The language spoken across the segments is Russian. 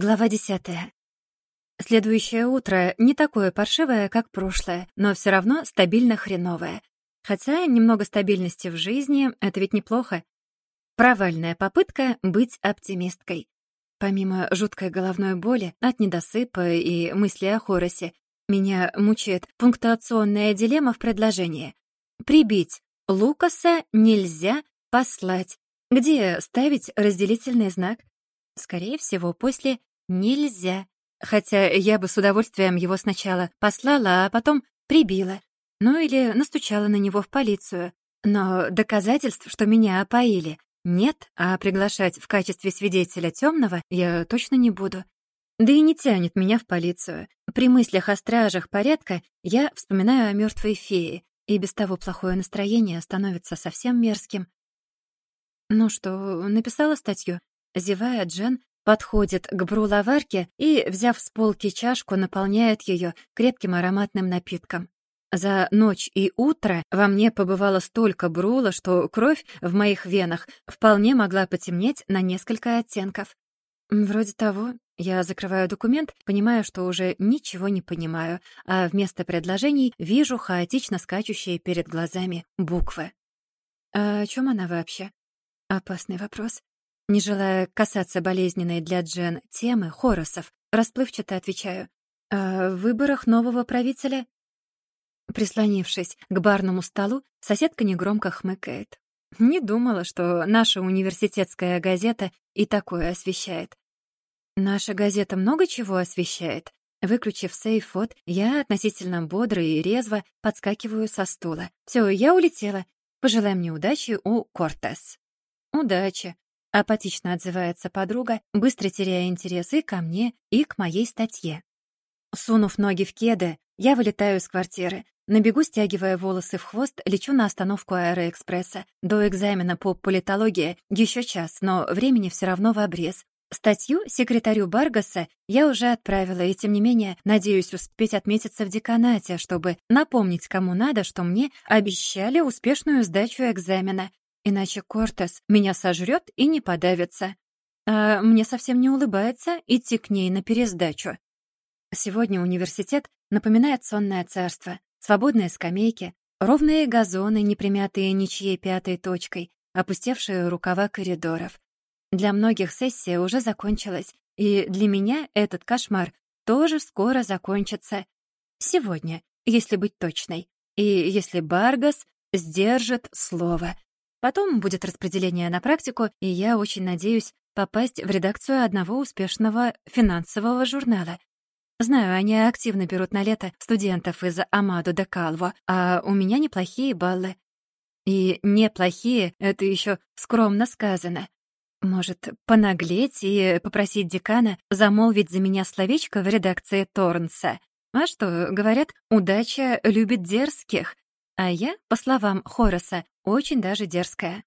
Глава десятая. Следующее утро не такое паршивое, как прошлое, но все равно стабильно хреновое. Хотя немного стабильности в жизни — это ведь неплохо. Провальная попытка быть оптимисткой. Помимо жуткой головной боли от недосыпа и мысли о Хоросе, меня мучает пунктуационная дилемма в предложении. Прибить Лукаса нельзя послать. Где ставить разделительный знак? Скорее всего, после Нельзя. Хотя я бы с удовольствием его сначала послала, а потом прибила. Ну или настучала на него в полицию. Но доказательств, что меня опоили, нет, а приглашать в качестве свидетеля темного я точно не буду. Да и не тянет меня в полицию. При мыслях о стражах порядка я вспоминаю о мертвой фее, и без того плохое настроение становится совсем мерзким. Ну что, написала статью? Зевая, Джен подходит к бруловарке и, взяв с полки чашку, наполняет ее крепким ароматным напитком. За ночь и утро во мне побывало столько брула, что кровь в моих венах вполне могла потемнеть на несколько оттенков. Вроде того, я закрываю документ, понимаю, что уже ничего не понимаю, а вместо предложений вижу хаотично скачущие перед глазами буквы. А о чем она вообще? Опасный вопрос. Не желая касаться болезненной для Джен темы Хоросов, расплывчато отвечаю. «О выборах нового правителя?» Прислонившись к барному столу, соседка негромко хмыкает. Не думала, что наша университетская газета и такое освещает. Наша газета много чего освещает. Выключив сейф-фот, я относительно бодро и резво подскакиваю со стула. Все, я улетела. Пожелай мне удачи у Кортес. Удачи. Апатично отзывается подруга, быстро теряя интерес и ко мне, и к моей статье. Сунув ноги в кеды, я вылетаю из квартиры. На бегу, стягивая волосы в хвост, лечу на остановку аэроэкспресса. До экзамена по политологии еще час, но времени все равно в обрез. Статью секретарю Баргаса я уже отправила, и тем не менее надеюсь успеть отметиться в деканате, чтобы напомнить кому надо, что мне обещали успешную сдачу экзамена. Иначе Кортес меня сожрет и не подавится. А мне совсем не улыбается идти к ней на пересдачу. Сегодня университет напоминает сонное царство. Свободные скамейки, ровные газоны, не примятые ничьей пятой точкой, опустевшие рукава коридоров. Для многих сессия уже закончилась, и для меня этот кошмар тоже скоро закончится. Сегодня, если быть точной, и если Баргас сдержит слово. Потом будет распределение на практику, и я очень надеюсь попасть в редакцию одного успешного финансового журнала. Знаю, они активно берут на лето студентов из Амадо де Калво, а у меня неплохие баллы. И неплохие — это еще скромно сказано. Может, понаглеть и попросить декана замолвить за меня словечко в редакции Торнса? А что, говорят, удача любит дерзких, а я, по словам Хороса, очень даже дерзкая.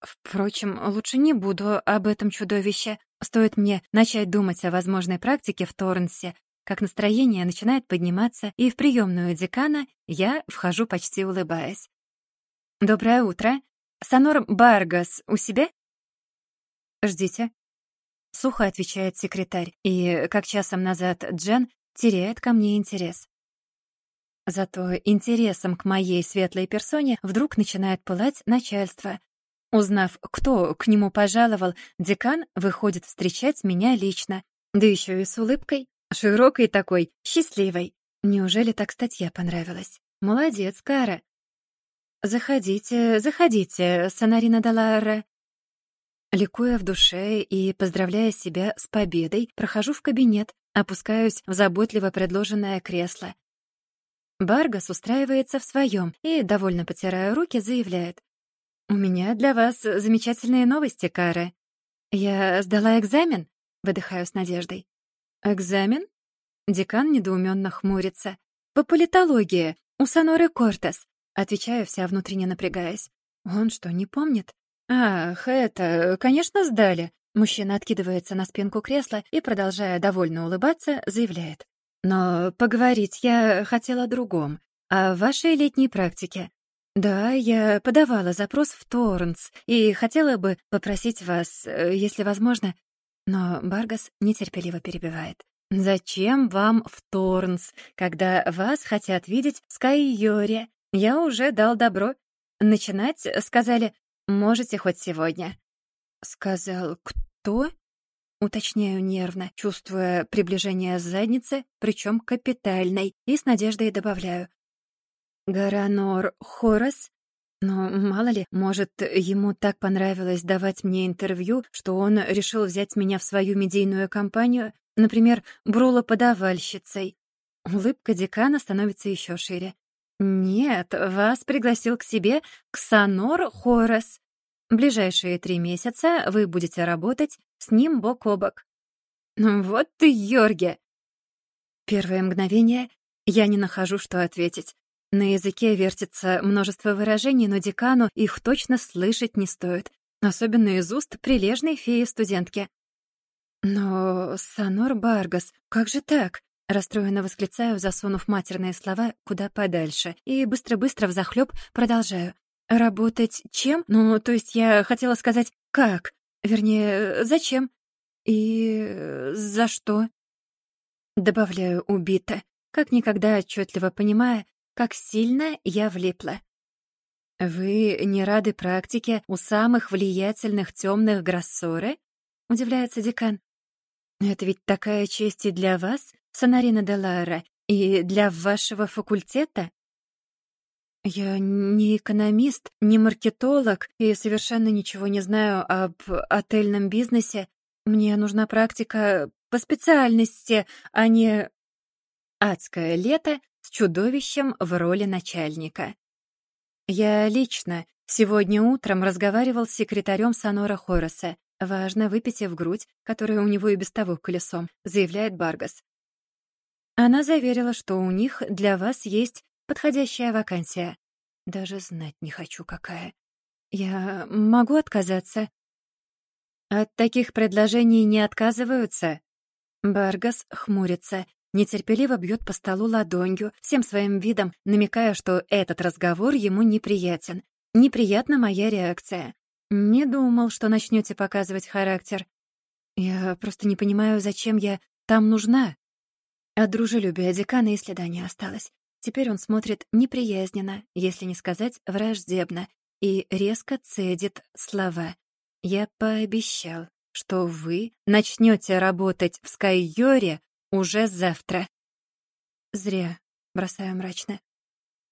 Впрочем, лучше не буду об этом чудовище. Стоит мне начать думать о возможной практике в Торренсе, как настроение начинает подниматься, и в приемную декана я вхожу почти улыбаясь. «Доброе утро. Сонор Баргас у себя?» «Ждите». Сухо отвечает секретарь, и, как часом назад Джен, теряет ко мне интерес. Зато интересом к моей светлой персоне вдруг начинает пылать начальство. Узнав, кто к нему пожаловал, декан выходит встречать меня лично, да еще и с улыбкой, широкой такой, счастливой. Неужели так статья понравилась? Молодец, Кара. Заходите, заходите, Сонарина Далара. Ликуя в душе и поздравляя себя с победой, прохожу в кабинет, опускаюсь в заботливо предложенное кресло. Баргас устраивается в своем и, довольно потирая руки, заявляет. «У меня для вас замечательные новости, Кара. Я сдала экзамен?» — выдыхаю с надеждой. «Экзамен?» Декан недоуменно хмурится. «По политологии, у Соноры Кортес», — отвечаю, вся внутренне напрягаясь. «Он что, не помнит?» «Ах, это, конечно, сдали». Мужчина откидывается на спинку кресла и, продолжая довольно улыбаться, заявляет. Но поговорить я хотела о другом, о вашей летней практике. Да, я подавала запрос в Торренс и хотела бы попросить вас, э, если возможно, Но Баргас нетерпеливо перебивает. «Зачем вам в Торнс, когда вас хотят видеть в Скайоре? Я уже дал добро. Начинать, сказали, можете хоть сегодня». «Сказал кто?» Уточняю нервно, чувствуя приближение задницы, причем капитальной, и с надеждой добавляю. «Гаранор Хорас но мало ли, может, ему так понравилось давать мне интервью, что он решил взять меня в свою медийную компанию, например, Брула-подавальщицей. Улыбка декана становится еще шире. «Нет, вас пригласил к себе Ксанор Хорас. Ближайшие три месяца вы будете работать с ним бок о бок». «Ну «Вот ты, Йорге!» Первое мгновение я не нахожу, что ответить. На языке вертится множество выражений, но декану их точно слышать не стоит, особенно из уст прилежной феи-студентки. «Но, Санор Баргас, как же так?» Расстроенно восклицаю, засунув матерные слова куда подальше, и быстро-быстро взахлёб продолжаю. «Работать чем? Ну, то есть я хотела сказать «как». Вернее, зачем? И за что?» Добавляю убито, как никогда отчетливо понимая, как сильно я влипла. «Вы не рады практике у самых влиятельных темных Гроссоры?» — удивляется декан. «Это ведь такая честь и для вас, Сонарина де Лара, и для вашего факультета?» «Я не экономист, не маркетолог и совершенно ничего не знаю об отельном бизнесе. Мне нужна практика по специальности, а не...» «Адское лето с чудовищем в роли начальника. Я лично сегодня утром разговаривал с секретарем Сонора Хороса. Важно, выпитив грудь, которая у него и без того колесом, заявляет Баргас. Она заверила, что у них для вас есть подходящая вакансия. Даже знать не хочу, какая. Я могу отказаться? От таких предложений не отказываются. Баргас хмурится нетерпеливо бьет по столу ладонью, всем своим видом намекая, что этот разговор ему неприятен. Неприятна моя реакция. Не думал, что начнете показывать характер. Я просто не понимаю, зачем я там нужна. От дружелюбия декана и следа не осталось. Теперь он смотрит неприязненно, если не сказать враждебно, и резко цедит слова. «Я пообещал, что вы начнете работать в Скайоре уже завтра. Зря, бросаю мрачно.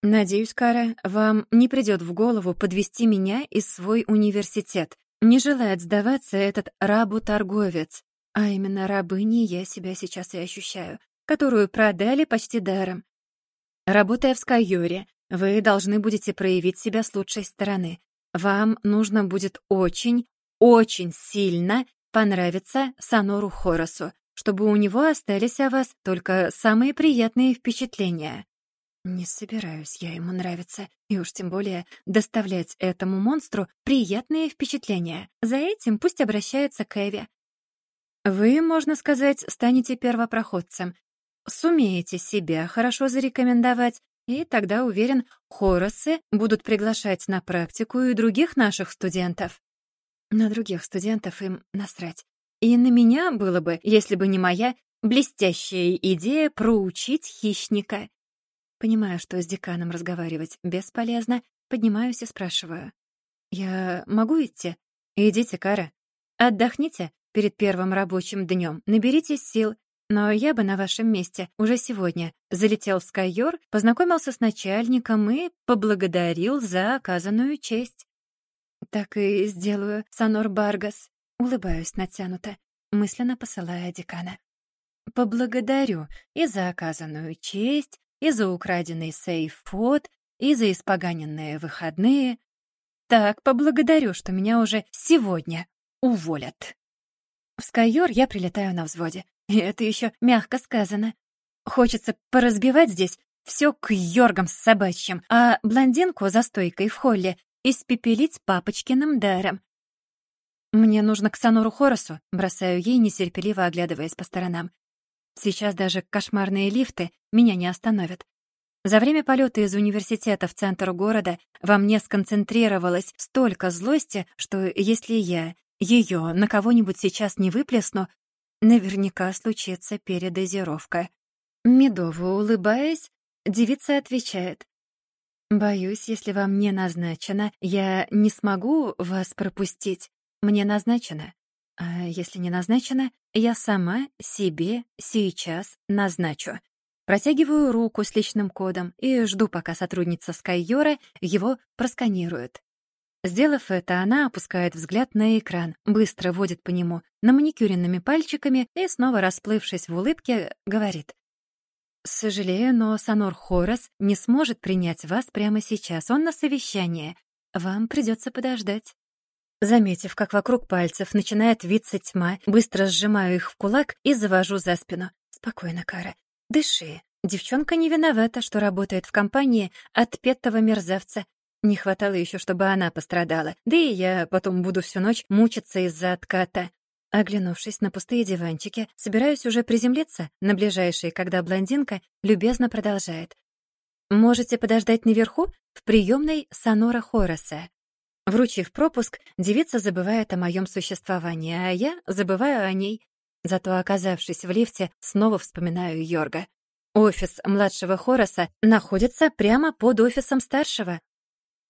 Надеюсь, Кара, вам не придет в голову подвести меня из свой университет. Не желает сдаваться этот рабу-торговец. А именно рабыней я себя сейчас и ощущаю, которую продали почти даром. Работая в Скайоре, вы должны будете проявить себя с лучшей стороны. Вам нужно будет очень, очень сильно понравиться Санору Хоросу, чтобы у него остались о вас только самые приятные впечатления. Не собираюсь я ему нравиться, и уж тем более доставлять этому монстру приятные впечатления. За этим пусть обращается к Эви. Вы, можно сказать, станете первопроходцем. Сумеете себя хорошо зарекомендовать, и тогда, уверен, Хоросы будут приглашать на практику и других наших студентов. На других студентов им насрать. И на меня было бы, если бы не моя блестящая идея проучить хищника. Понимаю, что с деканом разговаривать бесполезно, поднимаюсь и спрашиваю. «Я могу идти?» «Идите, Кара. Отдохните перед первым рабочим днем, наберитесь сил. Но я бы на вашем месте уже сегодня залетел в Скайор, познакомился с начальником и поблагодарил за оказанную честь». «Так и сделаю, Санор Баргас», Улыбаюсь натянуто, мысленно посылая декана. Поблагодарю и за оказанную честь, и за украденный сейф-фот, и за испоганенные выходные. Так, поблагодарю, что меня уже сегодня уволят. В Скайор я прилетаю на взводе. И это еще мягко сказано. Хочется поразбивать здесь все к йоргам с собачьим, а блондинку за стойкой в холле испепелить папочкиным даром. «Мне нужно к Санору Хоросу», — бросаю ей, нетерпеливо оглядываясь по сторонам. Сейчас даже кошмарные лифты меня не остановят. За время полета из университета в центр города во мне сконцентрировалось столько злости, что если я ее на кого-нибудь сейчас не выплесну, наверняка случится передозировка. Медово улыбаясь, девица отвечает. «Боюсь, если вам не назначено, я не смогу вас пропустить. Мне назначено. А если не назначено, я сама себе сейчас назначу». Протягиваю руку с личным кодом и жду, пока сотрудница Скайора его просканирует. Сделав это, она опускает взгляд на экран, быстро водит по нему на маникюренными пальчиками и, снова расплывшись в улыбке, говорит. «Сожалею, но Санор Хорос не сможет принять вас прямо сейчас. Он на совещании. Вам придется подождать». Заметив, как вокруг пальцев начинает виться тьма, быстро сжимаю их в кулак и завожу за спину. «Спокойно, Кара. Дыши. Девчонка не виновата, что работает в компании отпетого мерзавца. Не хватало еще, чтобы она пострадала. Да и я потом буду всю ночь мучиться из-за отката. Оглянувшись на пустые диванчики, собираюсь уже приземлиться на ближайшие, когда блондинка любезно продолжает. «Можете подождать наверху в приемной Сонора Хороса». Вручив пропуск, девица забывает о моем существовании, а я забываю о ней. Зато, оказавшись в лифте, снова вспоминаю Йорга. Офис младшего Хороса находится прямо под офисом старшего.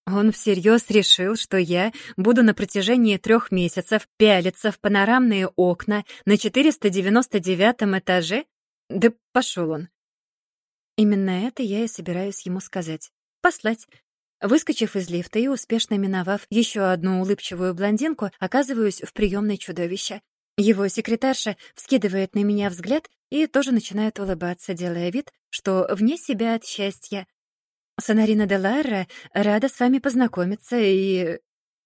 Он всерьез решил, что я буду на протяжении трех месяцев пялиться в панорамные окна на 499 этаже? Да пошел он. Именно это я и собираюсь ему сказать. Послать. Выскочив из лифта и успешно миновав еще одну улыбчивую блондинку, оказываюсь в приемной чудовища. Его секретарша вскидывает на меня взгляд и тоже начинает улыбаться, делая вид, что вне себя от счастья. Сонарина де Ларра рада с вами познакомиться и...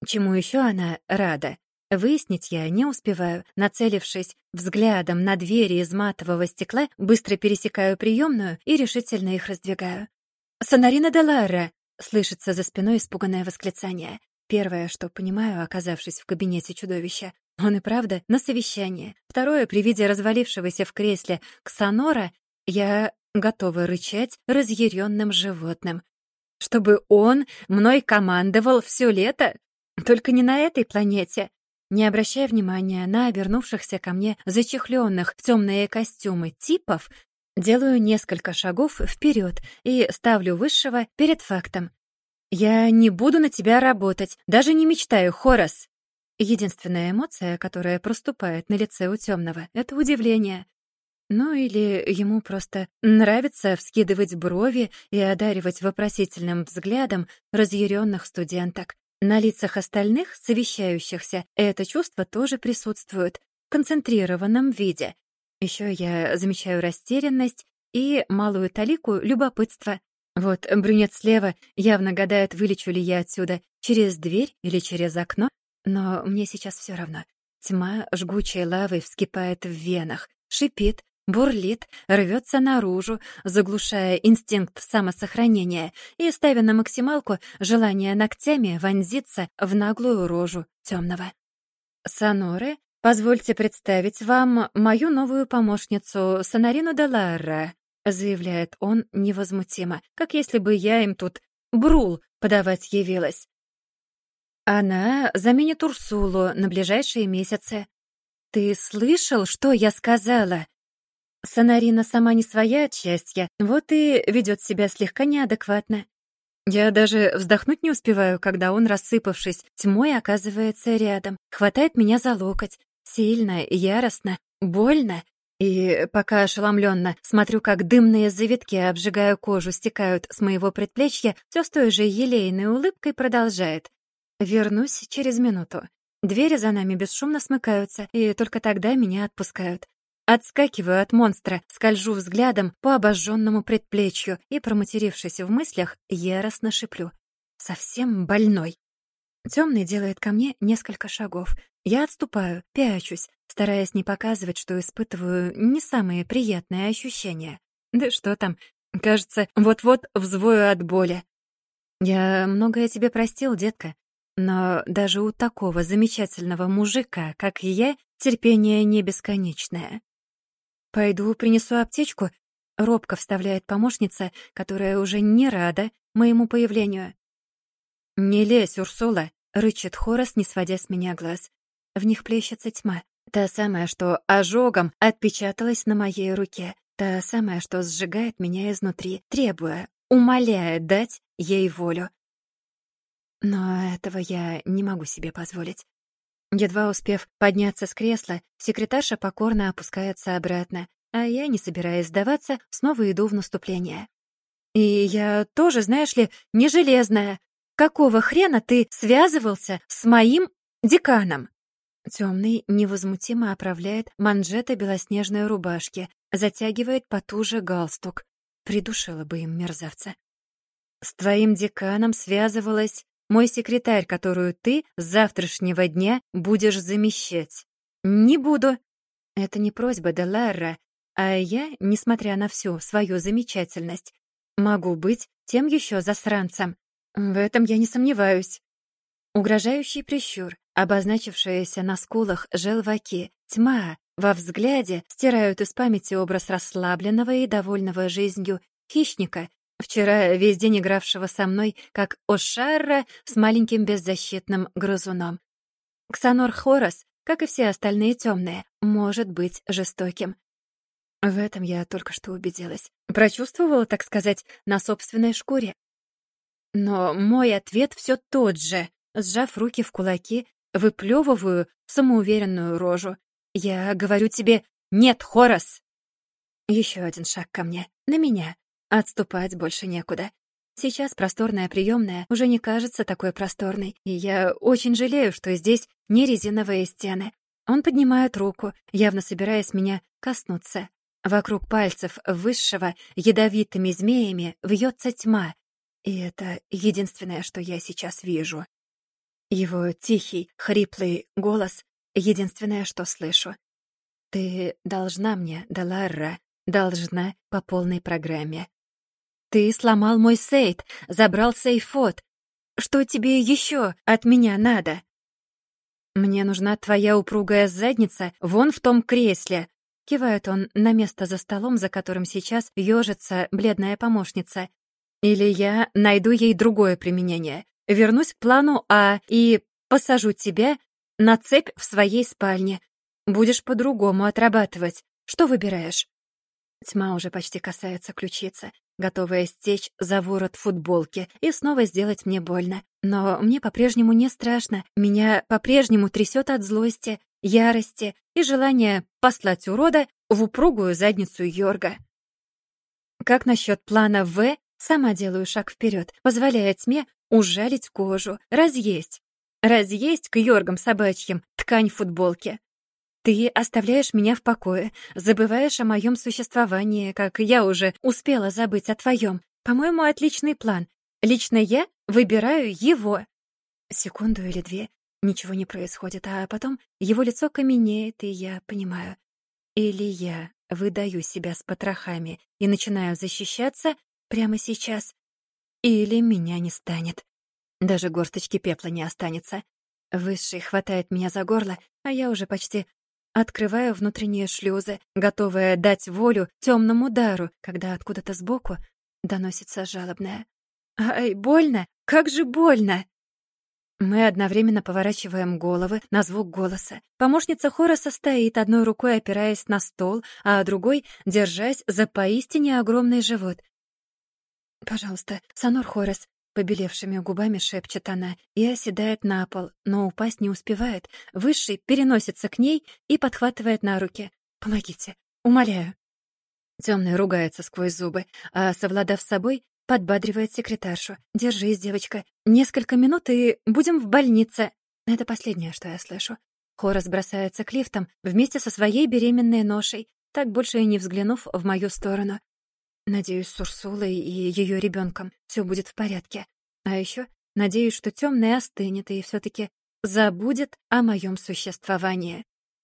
Чему еще она рада? Выяснить я не успеваю. Нацелившись взглядом на двери из матового стекла, быстро пересекаю приемную и решительно их раздвигаю. «Сонарина де Ларра!» — слышится за спиной испуганное восклицание. Первое, что понимаю, оказавшись в кабинете чудовища. Он и правда на совещание. Второе, при виде развалившегося в кресле Ксанора, я готова рычать разъяренным животным. Чтобы он мной командовал все лето? Только не на этой планете. Не обращая внимания на обернувшихся ко мне зачехленных в темные костюмы типов, делаю несколько шагов вперед и ставлю высшего перед фактом. «Я не буду на тебя работать, даже не мечтаю, Хорас!» Единственная эмоция, которая проступает на лице у темного, — это удивление. Ну или ему просто нравится вскидывать брови и одаривать вопросительным взглядом разъяренных студенток. На лицах остальных, совещающихся, это чувство тоже присутствует в концентрированном виде. Еще я замечаю растерянность и малую талику любопытства. Вот брюнет слева явно гадает, вылечу ли я отсюда через дверь или через окно, но мне сейчас все равно. Тьма жгучей лавой вскипает в венах, шипит, бурлит, рвется наружу, заглушая инстинкт самосохранения и ставя на максималку желание ногтями вонзиться в наглую рожу темного. «Саноре, позвольте представить вам мою новую помощницу Сонарину де Ларра», заявляет он невозмутимо, как если бы я им тут брул подавать явилась. Она заменит Урсулу на ближайшие месяцы. «Ты слышал, что я сказала?» Сонарина сама не своя от счастья, вот и ведет себя слегка неадекватно. Я даже вздохнуть не успеваю, когда он, рассыпавшись тьмой, оказывается рядом, хватает меня за локоть, сильно, яростно, больно. И пока ошеломленно смотрю, как дымные завитки, обжигая кожу, стекают с моего предплечья, все с той же елейной улыбкой продолжает. Вернусь через минуту. Двери за нами бесшумно смыкаются, и только тогда меня отпускают. Отскакиваю от монстра, скольжу взглядом по обожженному предплечью и, проматерившись в мыслях, яростно шиплю. Совсем больной. Темный делает ко мне несколько шагов. Я отступаю, пячусь, стараясь не показывать, что испытываю не самые приятные ощущения. Да что там, кажется, вот-вот взвою от боли. Я многое тебе простил, детка, но даже у такого замечательного мужика, как я, терпение не бесконечное. «Пойду принесу аптечку», — робко вставляет помощница, которая уже не рада моему появлению. «Не лезь, Урсула», — рычит Хорос, не сводя с меня глаз. В них плещется тьма. Та самая, что ожогом отпечаталась на моей руке. Та самая, что сжигает меня изнутри, требуя, умоляя дать ей волю. Но этого я не могу себе позволить. Едва успев подняться с кресла, секретарша покорно опускается обратно, а я, не собираясь сдаваться, снова иду в наступление. «И я тоже, знаешь ли, не железная. Какого хрена ты связывался с моим деканом?» Темный невозмутимо оправляет манжеты белоснежной рубашки, затягивает потуже галстук. Придушила бы им мерзавца. «С твоим деканом связывалась мой секретарь, которую ты с завтрашнего дня будешь замещать. Не буду. Это не просьба Деларра, а я, несмотря на всю свою замечательность, могу быть тем еще засранцем. В этом я не сомневаюсь. Угрожающий прищур, обозначившиеся на скулах желваки, тьма во взгляде стирают из памяти образ расслабленного и довольного жизнью хищника, Вчера весь день игравшего со мной, как Ошарра с маленьким беззащитным грызуном. Ксанор Хорос, как и все остальные темные, может быть жестоким. В этом я только что убедилась. Прочувствовала, так сказать, на собственной шкуре. Но мой ответ все тот же. Сжав руки в кулаки, выплевываю самоуверенную рожу. Я говорю тебе «Нет, Хорос!» Еще один шаг ко мне, на меня, Отступать больше некуда. Сейчас просторная приемная уже не кажется такой просторной, и я очень жалею, что здесь не резиновые стены. Он поднимает руку, явно собираясь меня коснуться. Вокруг пальцев высшего ядовитыми змеями вьется тьма, и это единственное, что я сейчас вижу. Его тихий, хриплый голос — единственное, что слышу. «Ты должна мне, Даларра, должна по полной программе. Ты сломал мой сейт, забрал сейфот. Что тебе еще от меня надо? Мне нужна твоя упругая задница вон в том кресле. Кивает он на место за столом, за которым сейчас ёжится бледная помощница. Или я найду ей другое применение. Вернусь к плану А и посажу тебя на цепь в своей спальне. Будешь по-другому отрабатывать. Что выбираешь? Тьма уже почти касается ключицы готовая стечь за ворот футболки и снова сделать мне больно. Но мне по-прежнему не страшно, меня по-прежнему трясет от злости, ярости и желания послать урода в упругую задницу Йорга. Как насчет плана В? Сама делаю шаг вперед, позволяя тьме ужалить кожу, разъесть. Разъесть к Йоргам собачьим ткань футболки. Ты оставляешь меня в покое, забываешь о моем существовании, как я уже успела забыть о твоем. По-моему, отличный план. Лично я выбираю его. Секунду или две. Ничего не происходит, а потом его лицо каменеет, и я понимаю. Или я выдаю себя с потрохами и начинаю защищаться прямо сейчас, или меня не станет. Даже горсточки пепла не останется. Высший хватает меня за горло, а я уже почти Открываю внутренние шлюзы, готовая дать волю темному дару, когда откуда-то сбоку доносится жалобное. «Ай, больно! Как же больно!» Мы одновременно поворачиваем головы на звук голоса. Помощница Хороса стоит, одной рукой опираясь на стол, а другой держась за поистине огромный живот. «Пожалуйста, Санор Хорос, Побелевшими губами шепчет она и оседает на пол, но упасть не успевает. Высший переносится к ней и подхватывает на руки. «Помогите, умоляю». Темный ругается сквозь зубы, а, совладав с собой, подбадривает секретаршу. «Держись, девочка. Несколько минут, и будем в больнице». Это последнее, что я слышу. Хорас бросается к лифтам вместе со своей беременной ношей, так больше и не взглянув в мою сторону. Надеюсь, с Урсулой и ее ребенком все будет в порядке. А еще надеюсь, что темный остынет и все-таки забудет о моем существовании.